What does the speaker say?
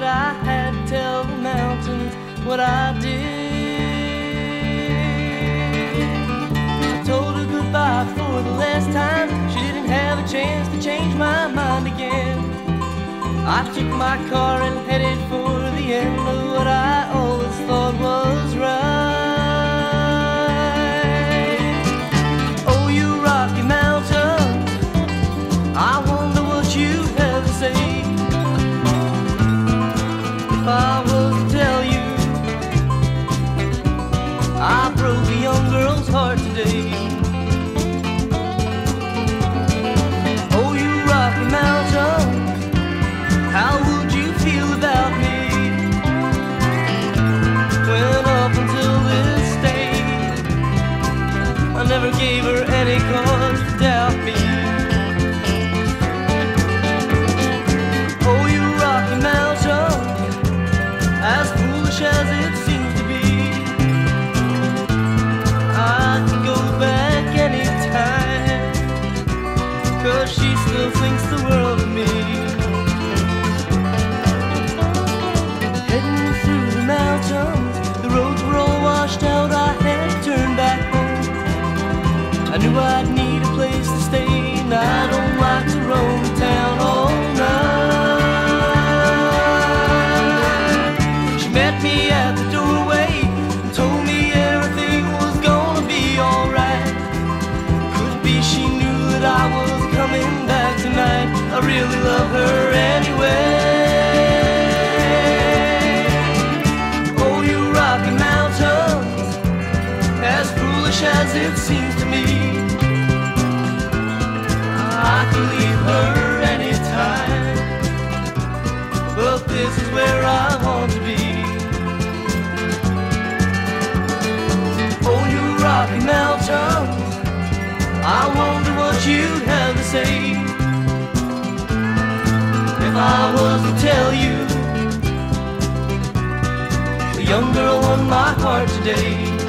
that I had to tell the mountains what I did. I told her goodbye for the last time. She didn't have a chance to change my mind again. I took my car and headed for the end of what I I broke a young girl's heart today. Oh, you Rocky how would you feel about me? When up until this day, I never gave her any cause she still thinks the world of me. Heading through the mountains, the roads were all washed out. I had to turn back home. I knew I'd need a place to stay, and I don't like to roam town it seems to me. I can leave her anytime, but this is where I want to be. Oh, you Rocky Mountains, I wonder what you'd have to say. If I was to tell you, the young girl won my heart today.